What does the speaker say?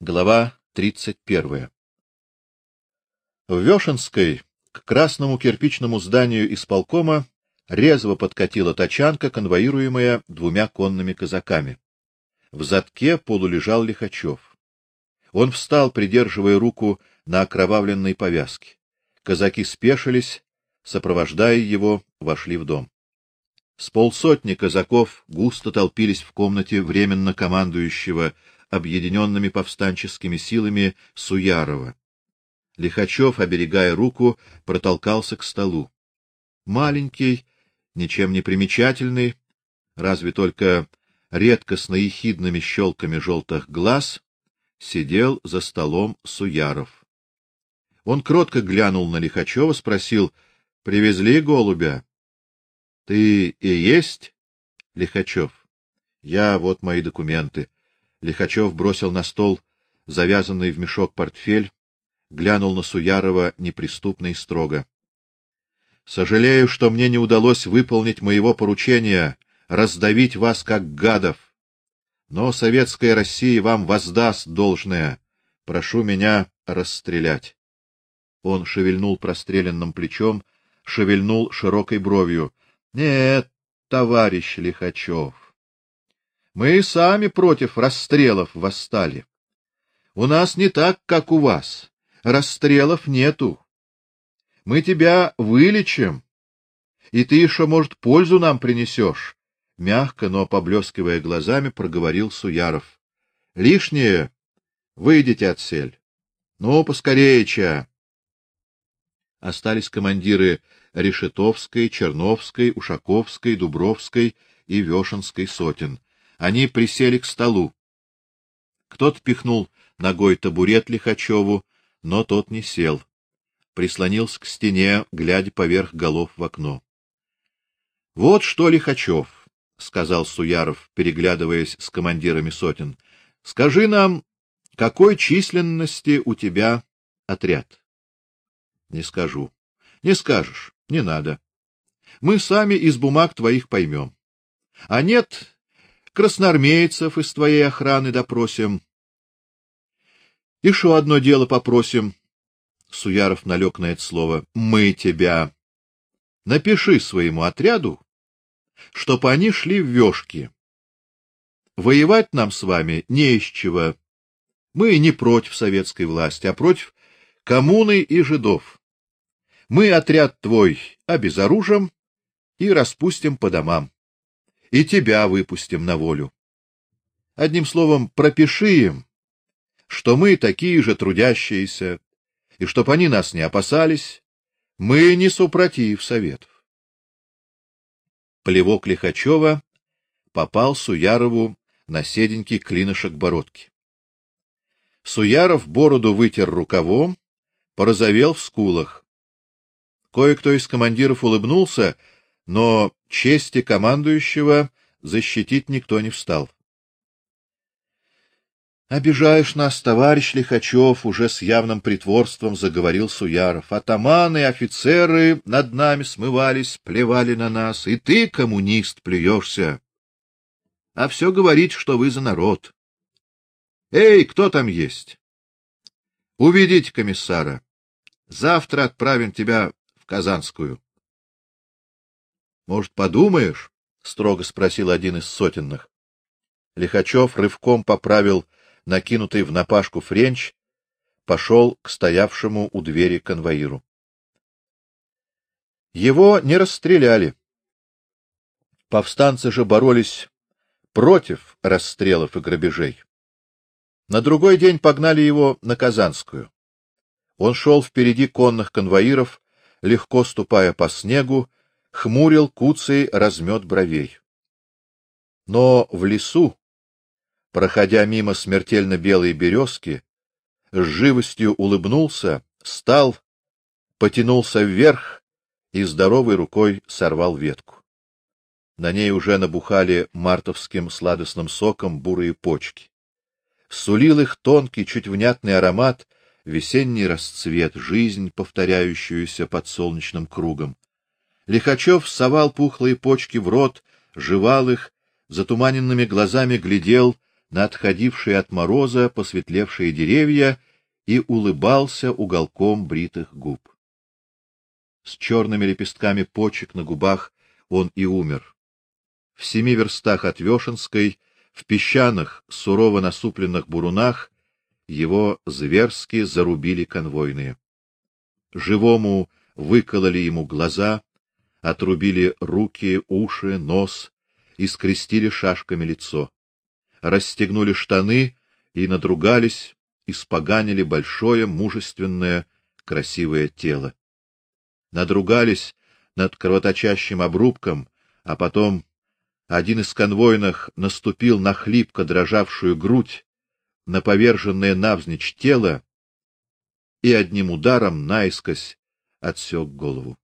Глава 31. В Вешенской к красному кирпичному зданию исполкома резво подкатила тачанка, конвоируемая двумя конными казаками. В задке полулежал Лихачев. Он встал, придерживая руку на окровавленной повязке. Казаки спешились, сопровождая его, вошли в дом. С полсотни казаков густо толпились в комнате временно командующего объединенными повстанческими силами Суярова. Лихачев, оберегая руку, протолкался к столу. Маленький, ничем не примечательный, разве только редкостно ехидными щелками желтых глаз, сидел за столом Суяров. Он кротко глянул на Лихачева, спросил: "Привезли голубя?" "Ты и есть Лихачев?" "Я, вот мои документы." Лихачев бросил на стол завязанный в мешок портфель, глянул на Суярова неприступно и строго. Сожалею, что мне не удалось выполнить моего поручения раздавить вас как гадов. Но советская Россия вам воздаст должное. Прошу меня расстрелять. Он шевельнул простреленным плечом, шевельнул широкой бровью. Нет, товарищ Лихачев. Мы сами против расстрелов восстали. У нас не так, как у вас. Расстрелов нету. Мы тебя вылечим, и ты еще, может, пользу нам принесешь. Мягко, но поблескивая глазами, проговорил Суяров. Лишнее выйдите отсель. Ну, поскорее, ча. Остались командиры Решетовской, Черновской, Ушаковской, Дубровской и Вешенской сотен. Они присели к столу. Кто-то пихнул ногой табурет Лихачеву, но тот не сел. Прислонился к стене, глядя поверх голов в окно. Вот что Лихачев, сказал Суяров, переглядываясь с командирами сотен. Скажи нам, какой численности у тебя отряд? Не скажу. Не скажешь, не надо. Мы сами из бумаг твоих поймем. А нет, красноармейцев из твоей охраны допросим. Еще одно дело попросим. Суяров налег на это слово. Мы тебя. Напиши своему отряду, чтоб они шли в вёшки. Воевать нам с вами не из чего. Мы не против советской власти, а против коммуны и жидов. Мы отряд твой обезоружим и распустим по домам и тебя выпустим на волю. Одним словом, пропиши им, что мы такие же трудящиеся, и чтоб они нас не опасались, мы не супротив советов. Плевок Лихачева попал Суярову на седенький клинышек бородки. Суяров бороду вытер рукавом, порозовел в скулах. Кое-кто из командиров улыбнулся, но чести командующего защитить никто не встал. Обижаешь нас, товарищ Лихачев, уже с явным притворством заговорил Суяров. Атаманы, офицеры над нами смывались, плевали на нас, и ты, коммунист, плюешься. А все говорить, что вы за народ. Эй, кто там есть? Уведите комиссара. Завтра отправим тебя в Казанскую. Может, подумаешь? строго спросил один из сотенных. Лихачев рывком поправил накинутый в напашку френч, пошел к стоявшему у двери конвоиру. Его не расстреляли. Повстанцы же боролись против расстрелов и грабежей. На другой день погнали его на Казанскую. Он шел впереди конных конвоиров, легко ступая по снегу, хмурил куцый размет бровей. Но в лесу, проходя мимо смертельно белой березки, с живостью улыбнулся, встал, потянулся вверх и здоровой рукой сорвал ветку. На ней уже набухали мартовским сладостным соком бурые почки. Сулил их тонкий, чуть внятный аромат, весенний расцвет, жизнь, повторяющуюся под солнечным кругом. Лихачев совал пухлые почки в рот, жевал их, затуманенными глазами глядел на отходившие от мороза посветлевшие деревья и улыбался уголком бритых губ. С черными лепестками почек на губах он и умер. В семи верстах от Вешенской, в песчаных, сурово насупленных бурунах его зверски зарубили конвойные. Живому выкололи ему глаза, отрубили руки, уши, нос и скрестили шашками лицо. Расстегнули штаны и надругались, испоганили большое, мужественное, красивое тело. Надругались над кровоточащим обрубком, а потом один из конвойных наступил на хлипко дрожавшую грудь, на поверженное навзничь тело и одним ударом наискось отсек голову.